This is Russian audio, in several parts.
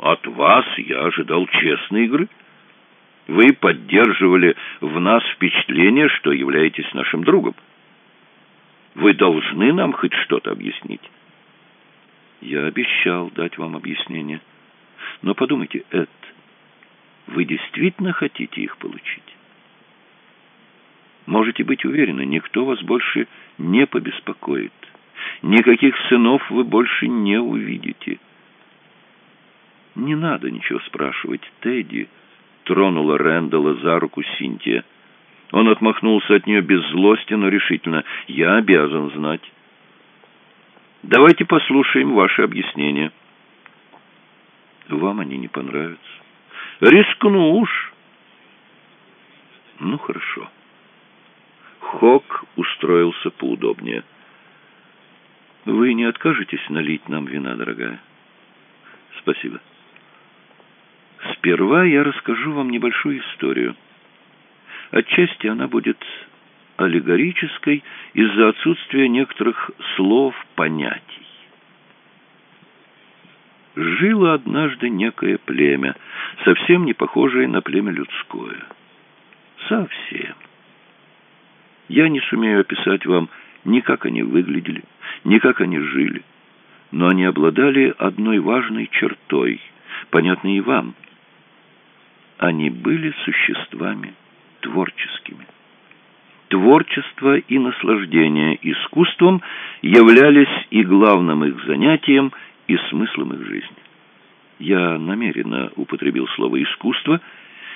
от вас я ожидал честной игры. Вы поддерживали в нас впечатление, что являетесь нашим другом. Вы должны нам хоть что-то объяснить. Я обещал дать вам объяснение. Но подумайте, Эд, вы действительно хотите их получить? Можете быть уверены, никто вас больше не побеспокоит. Никаких сынов вы больше не увидите. Не надо ничего спрашивать, Тедди, тронула Рэндалла за руку Синтия. Он отмахнулся от нее без злости, но решительно. «Я обязан знать». «Давайте послушаем ваши объяснения». «Вам они не понравятся». «Рискну уж». «Ну, хорошо». Хок устроился поудобнее. «Вы не откажетесь налить нам вина, дорогая?» «Спасибо». «Сперва я расскажу вам небольшую историю». Отчасти она будет аллегорической из-за отсутствия некоторых слов, понятий. Жило однажды некое племя, совсем не похожее на племя людское. Совсем. Я не сумею описать вам ни как они выглядели, ни как они жили, но они обладали одной важной чертой, понятной и вам. Они были существами творческими. Творчество и наслаждение искусством являлись и главным их занятием, и смыслом их жизни. Я намеренно употребил слово «искусство».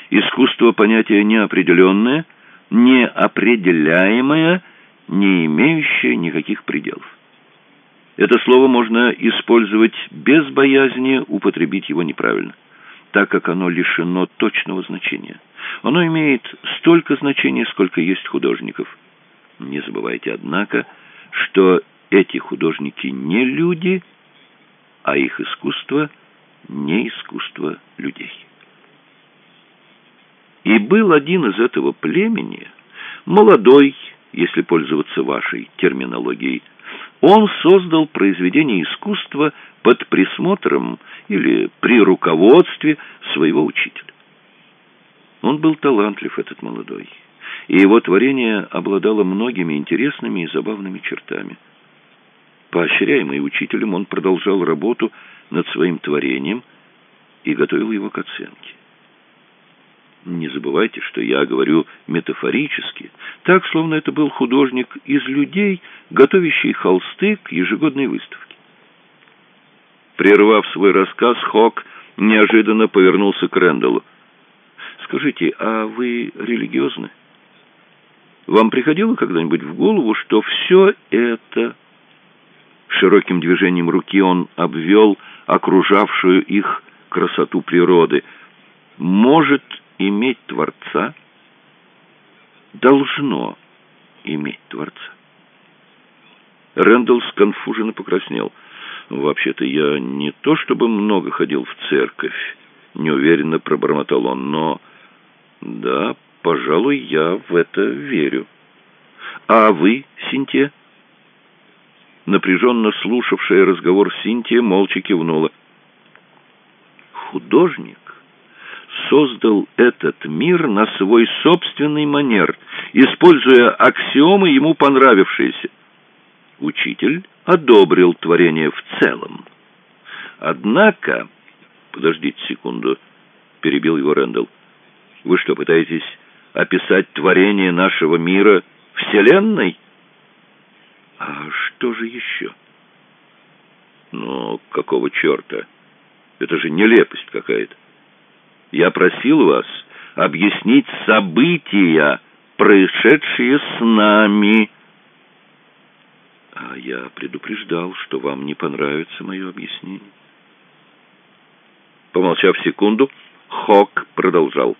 Искусство – понятие неопределенное, неопределяемое, не имеющее никаких пределов. Это слово можно использовать без боязни употребить его неправильно, так как оно лишено точного значения – оно имеет столько значения, сколько есть художников. Не забывайте, однако, что эти художники не люди, а их искусство не искусство людей. И был один из этого племени, молодой, если пользоваться вашей терминологией, он создал произведение искусства под присмотром или при руководстве своего учителя. Он был талантлив, этот молодой, и его творение обладало многими интересными и забавными чертами. Поощряемый учителем, он продолжал работу над своим творением и готовил его к оценке. Не забывайте, что я говорю метафорически, так, словно это был художник из людей, готовящий холсты к ежегодной выставке. Прервав свой рассказ, Хок неожиданно повернулся к Рэндаллу. Скажите, а вы религиозны? Вам приходило когда-нибудь в голову, что все это... Широким движением руки он обвел окружавшую их красоту природы. Может иметь Творца? Должно иметь Творца. Рэндалл сконфуженно покраснел. «Вообще-то я не то чтобы много ходил в церковь», — неуверенно пробормотал он, — «но...» Да, пожалуй, я в это верю. А вы, Синтия? Напряженно слушавшая разговор Синтия молча кивнула. Художник создал этот мир на свой собственный манер, используя аксиомы, ему понравившиеся. Учитель одобрил творение в целом. Однако... Подождите секунду, перебил его Рэндалл. Вы что, пытаетесь описать творение нашего мира Вселенной? А что же еще? Ну, какого черта? Это же нелепость какая-то. Я просил вас объяснить события, происшедшие с нами. А я предупреждал, что вам не понравится мое объяснение. Помолчав секунду, Хок продолжал.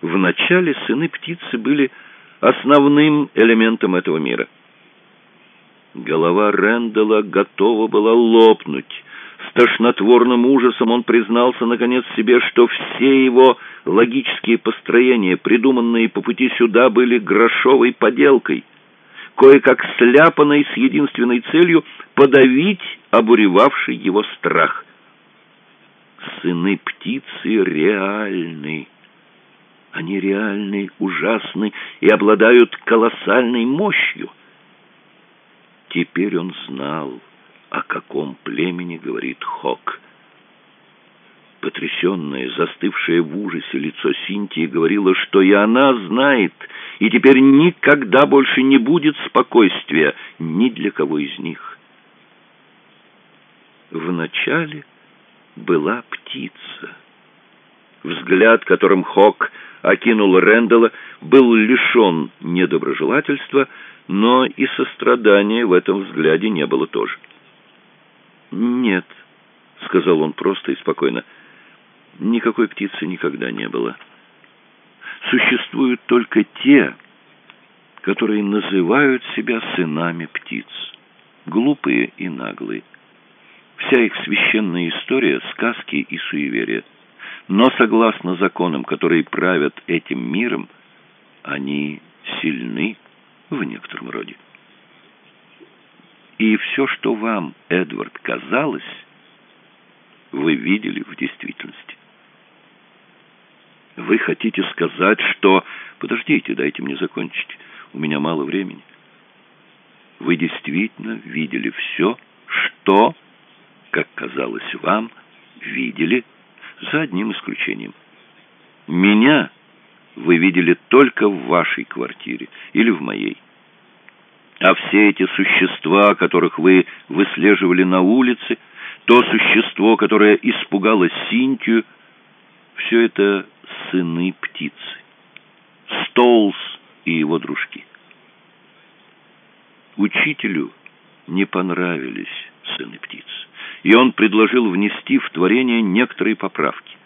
Вначале сыны птицы были основным элементом этого мира. Голова Рэндала готова была лопнуть. С тошнотворным ужасом он признался, наконец, себе, что все его логические построения, придуманные по пути сюда, были грошовой поделкой, кое-как сляпанной с единственной целью подавить обуревавший его страх. сыны птицы реальны. Они реальны, ужасны и обладают колоссальной мощью. Теперь он знал, о каком племени говорит Хок. Потрясенное, застывшее в ужасе лицо Синтии говорило, что и она знает, и теперь никогда больше не будет спокойствия ни для кого из них. Вначале была птица. Взгляд, которым Хок окинул Рэндалла, был лишен недоброжелательства, но и сострадания в этом взгляде не было тоже. «Нет», — сказал он просто и спокойно, — «никакой птицы никогда не было. Существуют только те, которые называют себя сынами птиц, глупые и наглые. Вся их священная история — сказки и суеверия. Но согласно законам, которые правят этим миром, они сильны в некотором роде. И все, что вам, Эдвард, казалось, вы видели в действительности. Вы хотите сказать, что... Подождите, дайте мне закончить. У меня мало времени. Вы действительно видели все, что, как казалось вам, видели за одним исключением. Меня вы видели только в вашей квартире или в моей. А все эти существа, которых вы выслеживали на улице, то существо, которое испугало Синтию, все это сыны птицы. Столс и его дружки. Учителю не понравились сыны птиц и он предложил внести в творение некоторые поправки.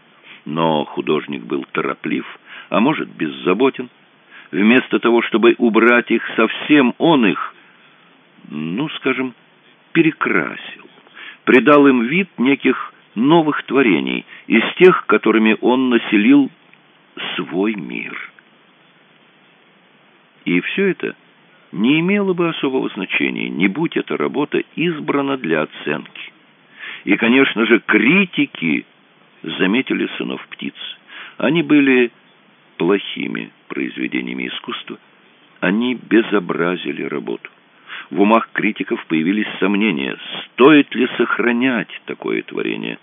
Но художник был тороплив, а может, беззаботен. Вместо того, чтобы убрать их совсем, он их, ну, скажем, перекрасил, придал им вид неких новых творений, из тех, которыми он населил свой мир. И все это не имело бы особого значения, не будь эта работа избрана для оценки. И, конечно же, критики заметили «Сынов птиц». Они были плохими произведениями искусства. Они безобразили работу. В умах критиков появились сомнения, стоит ли сохранять такое творение.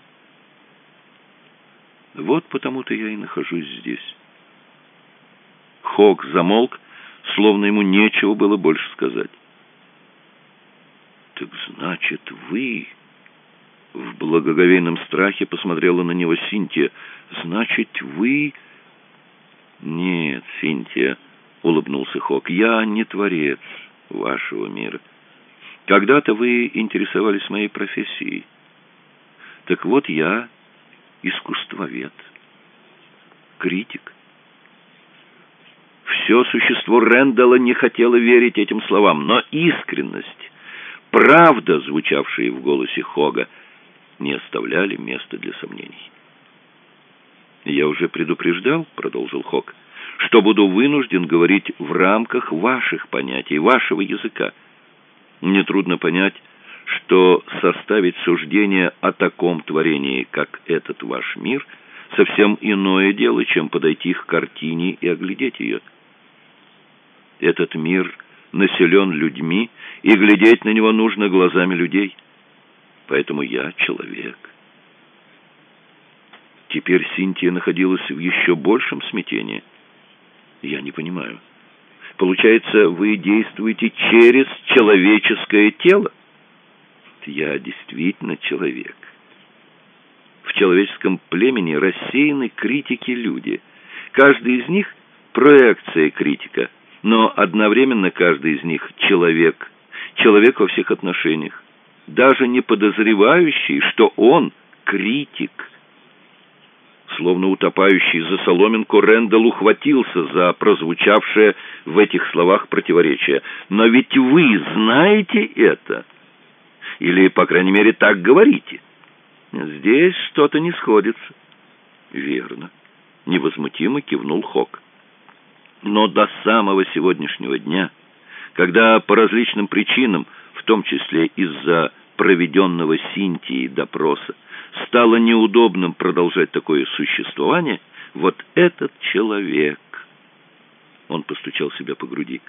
Вот потому-то я и нахожусь здесь. Хок замолк, словно ему нечего было больше сказать. «Так значит, вы...» В благоговейном страхе посмотрела на него Синтия. «Значит, вы...» «Нет, Синтия», — улыбнулся Хок, — «я не творец вашего мира. Когда-то вы интересовались моей профессией. Так вот я искусствовед, критик». Все существо Рэндалла не хотело верить этим словам, но искренность, правда, звучавшая в голосе Хога, — не оставляли места для сомнений. «Я уже предупреждал», — продолжил Хок, «что буду вынужден говорить в рамках ваших понятий, вашего языка. Мне трудно понять, что составить суждение о таком творении, как этот ваш мир, совсем иное дело, чем подойти к картине и оглядеть ее. Этот мир населен людьми, и глядеть на него нужно глазами людей» поэтому я человек. Теперь Синтия находилась в еще большем смятении. Я не понимаю. Получается, вы действуете через человеческое тело? Я действительно человек. В человеческом племени рассеяны критики-люди. Каждый из них — проекция критика, но одновременно каждый из них — человек. Человек во всех отношениях даже не подозревающий, что он критик. Словно утопающий за соломинку, Рэндалл ухватился за прозвучавшее в этих словах противоречие. «Но ведь вы знаете это? Или, по крайней мере, так говорите? Здесь что-то не сходится». «Верно», — невозмутимо кивнул Хок. «Но до самого сегодняшнего дня, когда по различным причинам в том числе из-за проведенного Синтией допроса, стало неудобным продолжать такое существование, вот этот человек, он постучал себя по груди,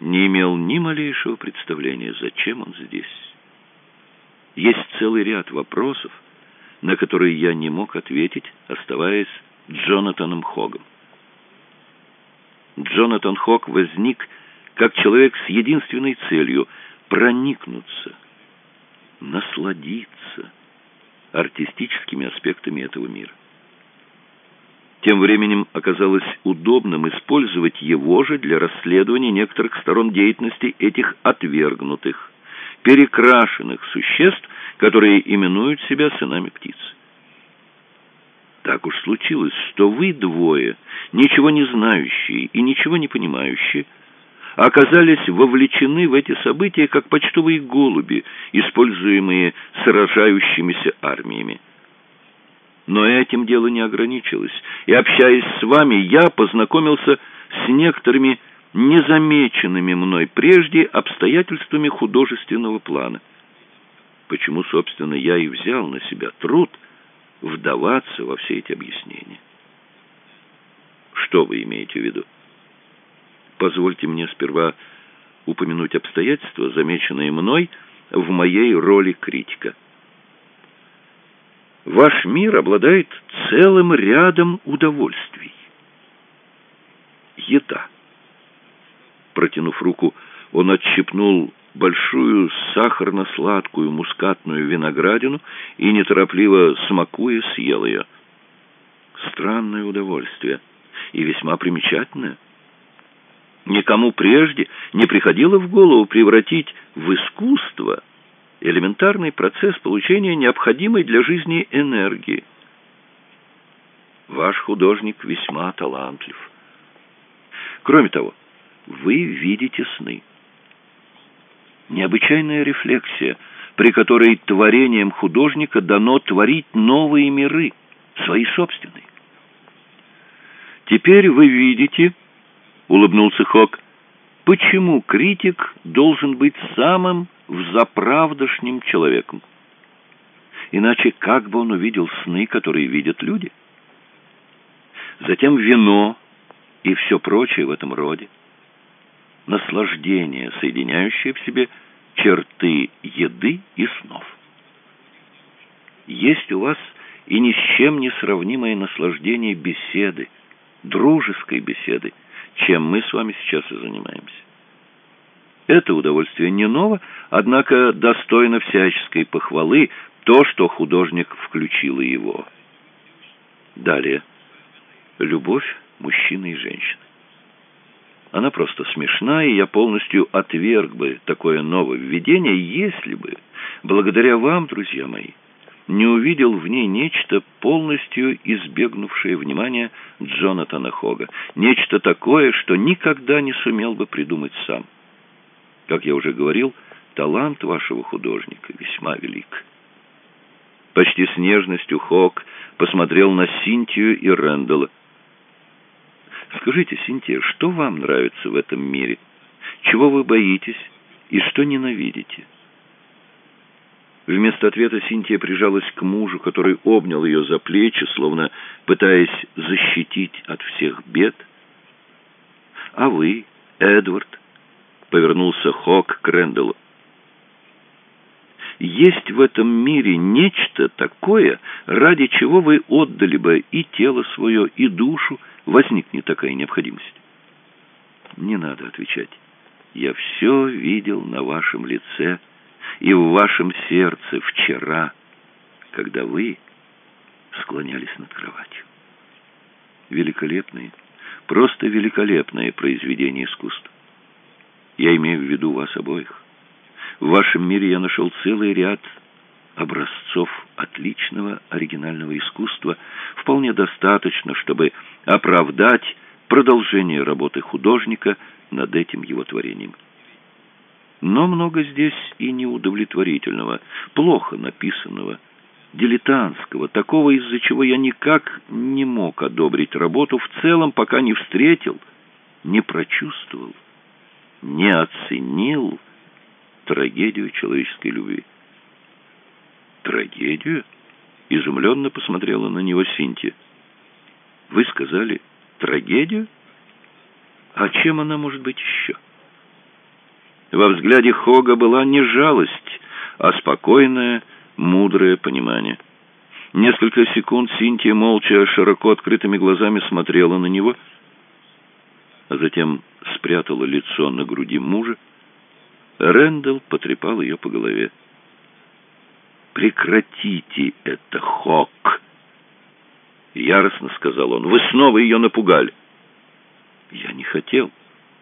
не имел ни малейшего представления, зачем он здесь. Есть целый ряд вопросов, на которые я не мог ответить, оставаясь Джонатаном Хогом. Джонатан Хог возник как человек с единственной целью — проникнуться, насладиться артистическими аспектами этого мира. Тем временем оказалось удобным использовать его же для расследования некоторых сторон деятельности этих отвергнутых, перекрашенных существ, которые именуют себя сынами птиц. Так уж случилось, что вы двое, ничего не знающие и ничего не понимающие, оказались вовлечены в эти события как почтовые голуби, используемые сражающимися армиями. Но этим дело не ограничилось, и, общаясь с вами, я познакомился с некоторыми незамеченными мной прежде обстоятельствами художественного плана. Почему, собственно, я и взял на себя труд вдаваться во все эти объяснения. Что вы имеете в виду? Позвольте мне сперва упомянуть обстоятельства, замеченные мной в моей роли критика. Ваш мир обладает целым рядом удовольствий. Еда. Протянув руку, он отщипнул большую сахарно-сладкую мускатную виноградину и, неторопливо смакуя, съел ее. Странное удовольствие и весьма примечательное. Никому прежде не приходило в голову превратить в искусство элементарный процесс получения необходимой для жизни энергии. Ваш художник весьма талантлив. Кроме того, вы видите сны. Необычайная рефлексия, при которой творением художника дано творить новые миры, свои собственные. Теперь вы видите, улыбнулся Хок, почему критик должен быть самым взаправдошним человеком. Иначе как бы он увидел сны, которые видят люди? Затем вино и все прочее в этом роде наслаждение, соединяющее в себе черты еды и снов. Есть у вас и ни с чем не сравнимое наслаждение беседы, дружеской беседы, чем мы с вами сейчас и занимаемся. Это удовольствие не ново, однако достойно всяческой похвалы то, что художник включил его. Далее. Любовь мужчины и женщины. Она просто смешна, и я полностью отверг бы такое нововведение, если бы, благодаря вам, друзья мои, не увидел в ней нечто, полностью избегнувшее внимания Джонатана Хога. Нечто такое, что никогда не сумел бы придумать сам. Как я уже говорил, талант вашего художника весьма велик. Почти с нежностью Хог посмотрел на Синтию и Рэндалла. Скажите, Синтия, что вам нравится в этом мире? Чего вы боитесь и что ненавидите? Вместо ответа Синтия прижалась к мужу, который обнял ее за плечи, словно пытаясь защитить от всех бед. «А вы, Эдвард?» — повернулся Хок к Рэндаллу. «Есть в этом мире нечто такое, ради чего вы отдали бы и тело свое, и душу, возникнет такая необходимость?» «Не надо отвечать. Я все видел на вашем лице» и в вашем сердце вчера, когда вы склонялись над кроватью. Великолепные, просто великолепное произведение искусства. Я имею в виду вас обоих. В вашем мире я нашел целый ряд образцов отличного оригинального искусства, вполне достаточно, чтобы оправдать продолжение работы художника над этим его творением. Но много здесь и неудовлетворительного, плохо написанного, дилетантского, такого, из-за чего я никак не мог одобрить работу в целом, пока не встретил, не прочувствовал, не оценил трагедию человеческой любви. Трагедию? Изумленно посмотрела на него Синтия. «Вы сказали трагедию? А чем она может быть еще?» Во взгляде Хога была не жалость, а спокойное, мудрое понимание. Несколько секунд Синтия молча, широко открытыми глазами смотрела на него, а затем спрятала лицо на груди мужа. Рэндалл потрепал ее по голове. «Прекратите это, Хок!» Яростно сказал он. «Вы снова ее напугали!» «Я не хотел.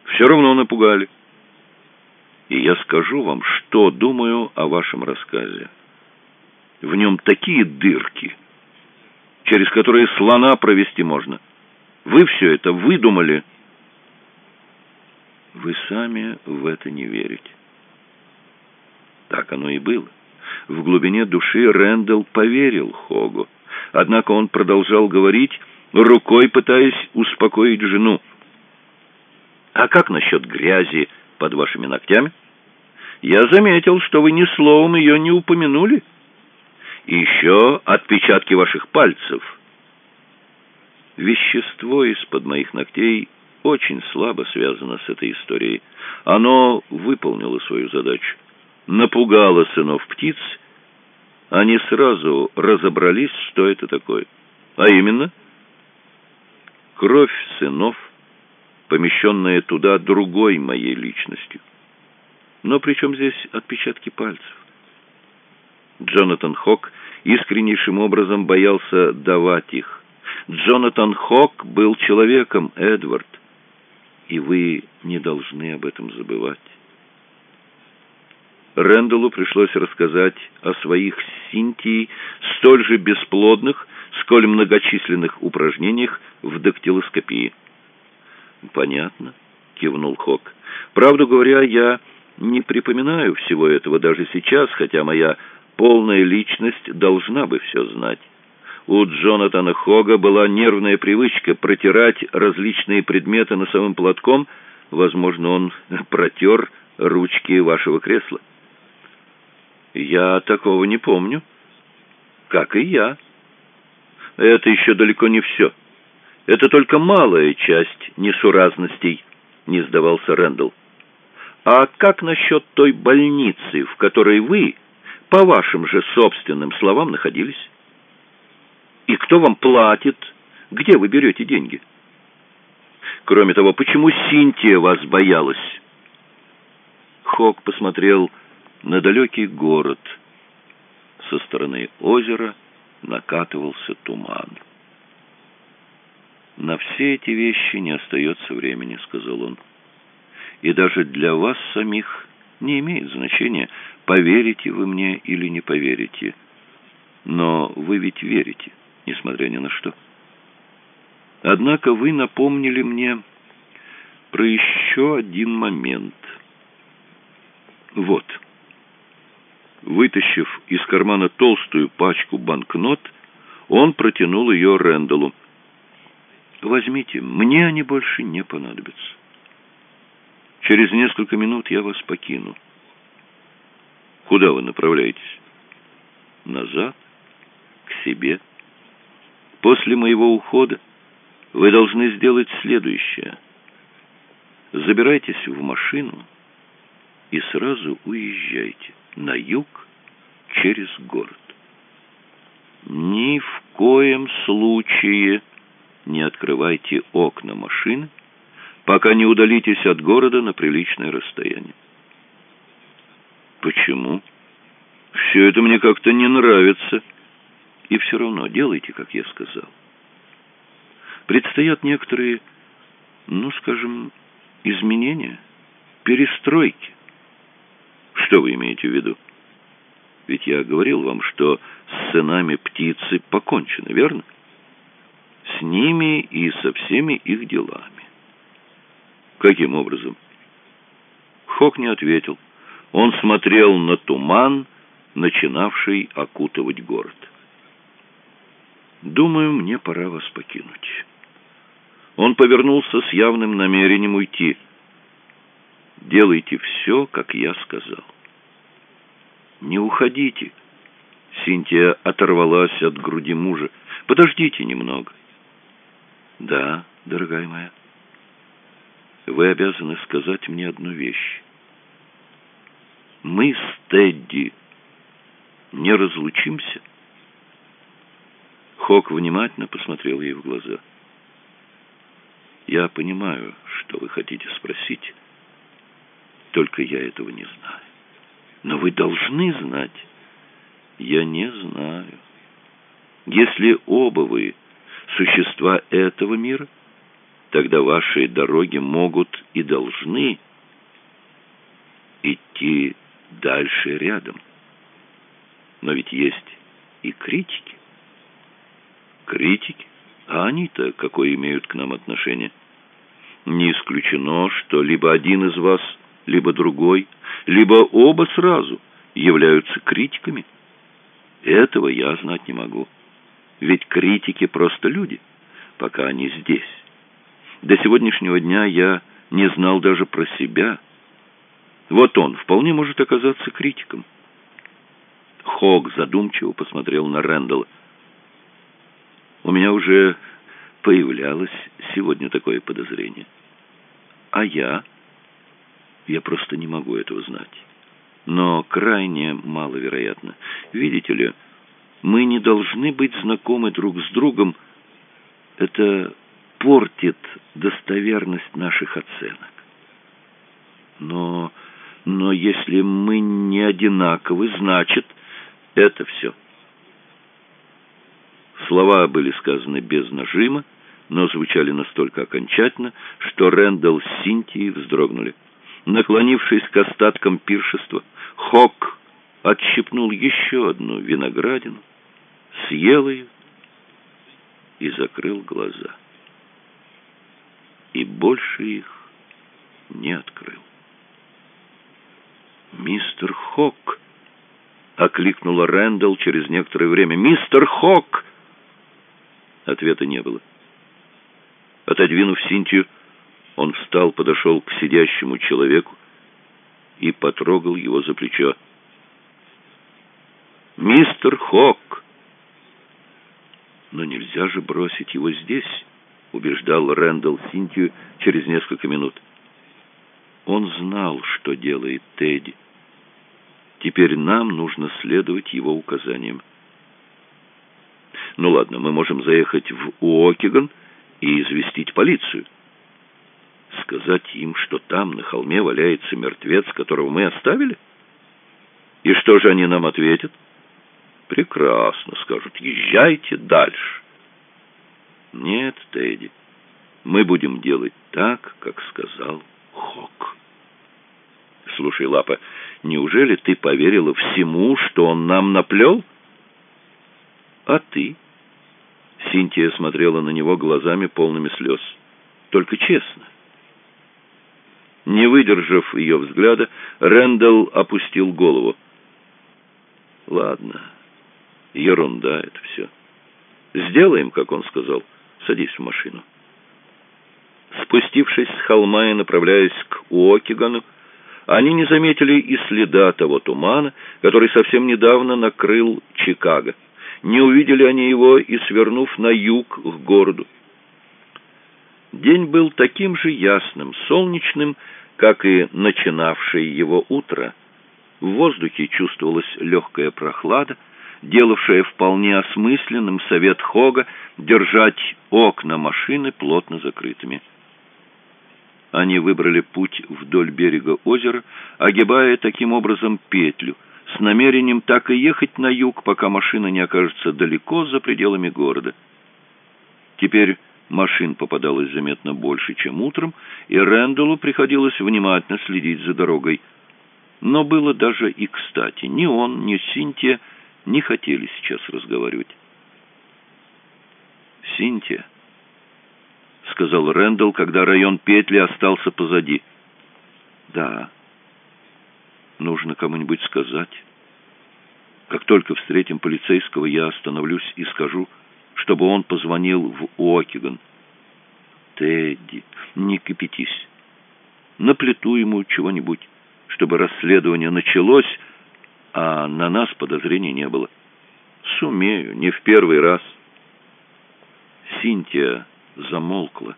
Все равно напугали. И я скажу вам, что думаю о вашем рассказе. В нем такие дырки, через которые слона провести можно. Вы все это выдумали. Вы сами в это не верите. Так оно и было. В глубине души Рэндалл поверил Хогу. Однако он продолжал говорить, рукой пытаясь успокоить жену. «А как насчет грязи под вашими ногтями? Я заметил, что вы ни словом ее не упомянули. И еще отпечатки ваших пальцев. Вещество из-под моих ногтей очень слабо связано с этой историей. Оно выполнило свою задачу напугала сынов птиц, они сразу разобрались, что это такое. А именно, кровь сынов, помещенная туда другой моей личностью. Но при чем здесь отпечатки пальцев? Джонатан Хок искреннейшим образом боялся давать их. Джонатан Хок был человеком, Эдвард, и вы не должны об этом забывать. Рэндаллу пришлось рассказать о своих с столь же бесплодных, сколь многочисленных упражнениях в дактилоскопии. «Понятно», — кивнул Хок. «Правду говоря, я не припоминаю всего этого даже сейчас, хотя моя полная личность должна бы все знать. У Джонатана Хога была нервная привычка протирать различные предметы носовым платком. Возможно, он протер ручки вашего кресла. Я такого не помню. Как и я. Это еще далеко не все. Это только малая часть несуразностей, не сдавался Рэндалл. А как насчет той больницы, в которой вы, по вашим же собственным словам, находились? И кто вам платит? Где вы берете деньги? Кроме того, почему Синтия вас боялась? Хок посмотрел на далекий город. Со стороны озера накатывался туман. «На все эти вещи не остается времени», — сказал он. «И даже для вас самих не имеет значения, поверите вы мне или не поверите. Но вы ведь верите, несмотря ни на что. Однако вы напомнили мне про еще один момент. Вот». Вытащив из кармана толстую пачку банкнот, он протянул ее Рэндаллу. «Возьмите, мне они больше не понадобятся. Через несколько минут я вас покину. Куда вы направляетесь?» «Назад, к себе. После моего ухода вы должны сделать следующее. Забирайтесь в машину и сразу уезжайте на юг через город. Ни в коем случае не открывайте окна машины, пока не удалитесь от города на приличное расстояние. Почему? Все это мне как-то не нравится. И все равно делайте, как я сказал. Предстоят некоторые, ну, скажем, изменения, перестройки. Что вы имеете в виду? Ведь я говорил вам, что с сынами птицы покончено, верно? С ними и со всеми их делами. Каким образом? Хок не ответил. Он смотрел на туман, начинавший окутывать город. «Думаю, мне пора вас покинуть». Он повернулся с явным намерением уйти – делайте все, как я сказал. Не уходите. Синтия оторвалась от груди мужа. «Подождите немного». «Да, дорогая моя, вы обязаны сказать мне одну вещь. Мы с Тедди не разлучимся?» Хок внимательно посмотрел ей в глаза. «Я понимаю, что вы хотите спросить, только я этого не знаю. Но вы должны знать». Я не знаю. Если оба вы существа этого мира, тогда ваши дороги могут и должны идти дальше рядом. Но ведь есть и критики. Критики? А они-то какое имеют к нам отношение? Не исключено, что либо один из вас, либо другой, либо оба сразу являются критиками – этого я знать не могу. Ведь критики просто люди, пока они здесь. До сегодняшнего дня я не знал даже про себя. Вот он вполне может оказаться критиком. Хог задумчиво посмотрел на Рэндалла. У меня уже появлялось сегодня такое подозрение. А я? Я просто не могу этого знать но крайне маловероятно. Видите ли, мы не должны быть знакомы друг с другом. Это портит достоверность наших оценок. Но, но если мы не одинаковы, значит, это все. Слова были сказаны без нажима, но звучали настолько окончательно, что Рэндалл с Синтией вздрогнули. Наклонившись к остаткам пиршества, Хок отщипнул еще одну виноградину, съел ее и закрыл глаза. Больше их не открыл. «Мистер Хок!» — окликнула Рэндалл через некоторое время. «Мистер Хок!» Ответа не было. Отодвинув Синтию, он встал, подошел к сидящему человеку и потрогал его за плечо. «Мистер Хок!» «Но нельзя же бросить его здесь», — убеждал Рэндалл Синтию через несколько минут. Он знал, что делает Тедди. Теперь нам нужно следовать его указаниям. Ну ладно, мы можем заехать в Уокиган и известить полицию сказать им, что там, на холме, валяется мертвец, которого мы оставили? И что же они нам ответят? Прекрасно, скажут, езжайте дальше. Нет, Тедди, мы будем делать так, как сказал Хок. Слушай, Лапа, неужели ты поверила всему, что он нам наплел? А ты? Синтия смотрела на него глазами полными слез. Только честно. Не выдержав ее взгляда, Рэндалл опустил голову. «Ладно, ерунда это все. Сделаем, как он сказал. Садись в машину». Спустившись с холма и направляясь к Уокигану, они не заметили и следа того тумана, который совсем недавно накрыл Чикаго. Не увидели они его и, свернув на юг к городу. День был таким же ясным, солнечным, как и начинавшее его утро. В воздухе чувствовалась легкая прохлада, делавшая вполне осмысленным совет Хога держать окна машины плотно закрытыми. Они выбрали путь вдоль берега озера, огибая таким образом петлю, с намерением так и ехать на юг, пока машина не окажется далеко за пределами города. Теперь Машин попадалось заметно больше, чем утром, и Рэндаллу приходилось внимательно следить за дорогой. Но было даже и кстати. Ни он, ни Синтия не хотели сейчас разговаривать. «Синтия», — сказал Рэндалл, когда район петли остался позади. «Да, нужно кому-нибудь сказать. Как только встретим полицейского, я остановлюсь и скажу — чтобы он позвонил в Уокиган. Тедди, не кипятись. Наплету ему чего-нибудь, чтобы расследование началось, а на нас подозрений не было. сумею, не в первый раз». Синтия замолкла.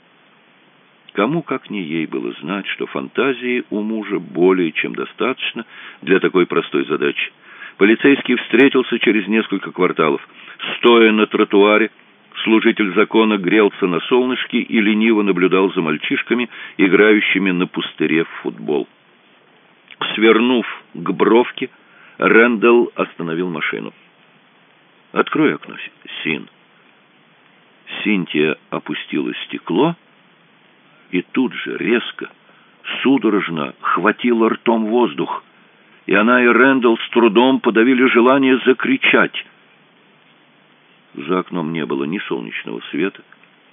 Кому, как не ей, было знать, что фантазии у мужа более чем достаточно для такой простой задачи. Полицейский встретился через несколько кварталов. Стоя на тротуаре, служитель закона грелся на солнышке и лениво наблюдал за мальчишками, играющими на пустыре в футбол. Свернув к бровке, Рэндалл остановил машину. «Открой окно, Син». Синтия опустила стекло и тут же резко, судорожно хватила ртом воздух, и она и Рэндалл с трудом подавили желание закричать. За окном не было ни солнечного света,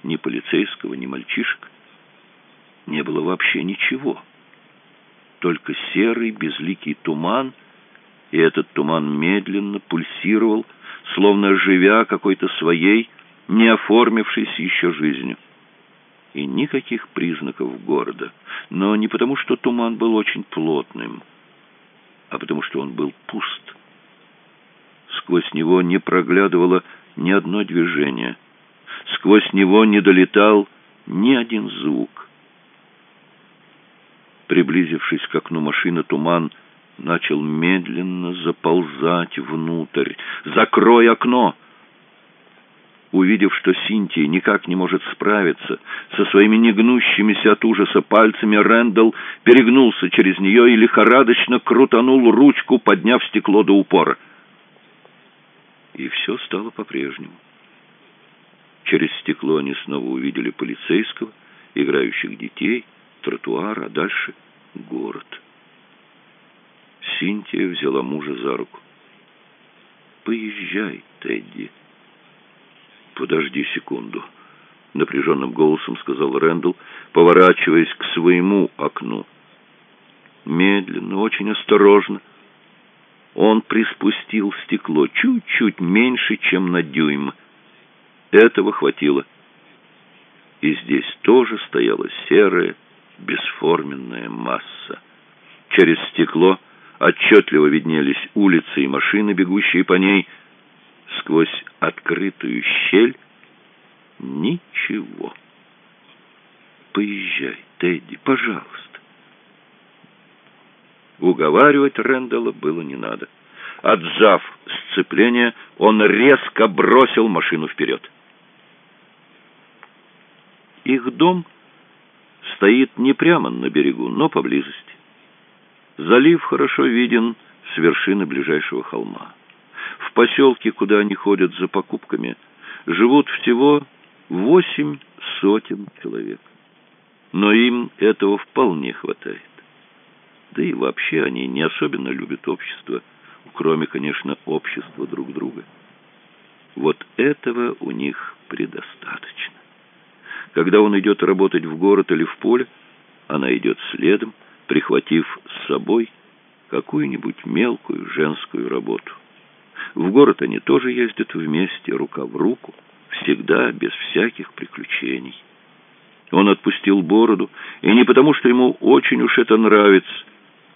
ни полицейского, ни мальчишек. Не было вообще ничего. Только серый безликий туман, и этот туман медленно пульсировал, словно живя какой-то своей, не оформившейся еще жизнью и никаких признаков города. Но не потому, что туман был очень плотным, а потому, что он был пуст. Сквозь него не проглядывало ни одно движение. Сквозь него не долетал ни один звук. Приблизившись к окну машины, туман начал медленно заползать внутрь. «Закрой окно!» Увидев, что Синтия никак не может справиться со своими негнущимися от ужаса пальцами, Рэндалл перегнулся через нее и лихорадочно крутанул ручку, подняв стекло до упора. И все стало по-прежнему. Через стекло они снова увидели полицейского, играющих детей, тротуар, а дальше город. Синтия взяла мужа за руку. «Поезжай, Тедди». «Подожди секунду», — напряженным голосом сказал Рэндалл, поворачиваясь к своему окну. Медленно, очень осторожно. Он приспустил стекло чуть-чуть меньше, чем на дюйм. Этого хватило. И здесь тоже стояла серая, бесформенная масса. Через стекло отчетливо виднелись улицы и машины, бегущие по ней — сквозь открытую щель ничего. «Поезжай, Тедди, пожалуйста». Уговаривать Рэндалла было не надо. Отжав сцепление, он резко бросил машину вперед. Их дом стоит не прямо на берегу, но поблизости. Залив хорошо виден с вершины ближайшего холма. В поселке, куда они ходят за покупками, живут всего восемь сотен человек. Но им этого вполне хватает. Да и вообще они не особенно любят общество, кроме, конечно, общества друг друга. Вот этого у них предостаточно. Когда он идет работать в город или в поле, она идет следом, прихватив с собой какую-нибудь мелкую женскую работу. В город они тоже ездят вместе, рука в руку, всегда без всяких приключений. Он отпустил бороду, и не потому, что ему очень уж это нравится,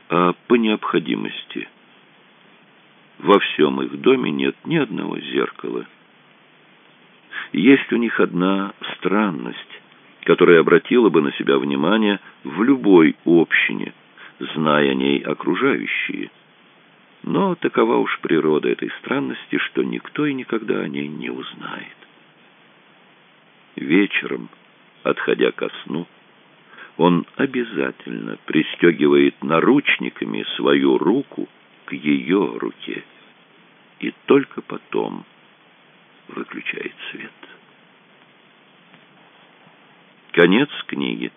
а по необходимости. Во всем их доме нет ни одного зеркала. Есть у них одна странность, которая обратила бы на себя внимание в любой общине, зная о ней окружающие – но такова уж природа этой странности, что никто и никогда о ней не узнает. Вечером, отходя ко сну, он обязательно пристегивает наручниками свою руку к ее руке и только потом выключает свет. Конец книги.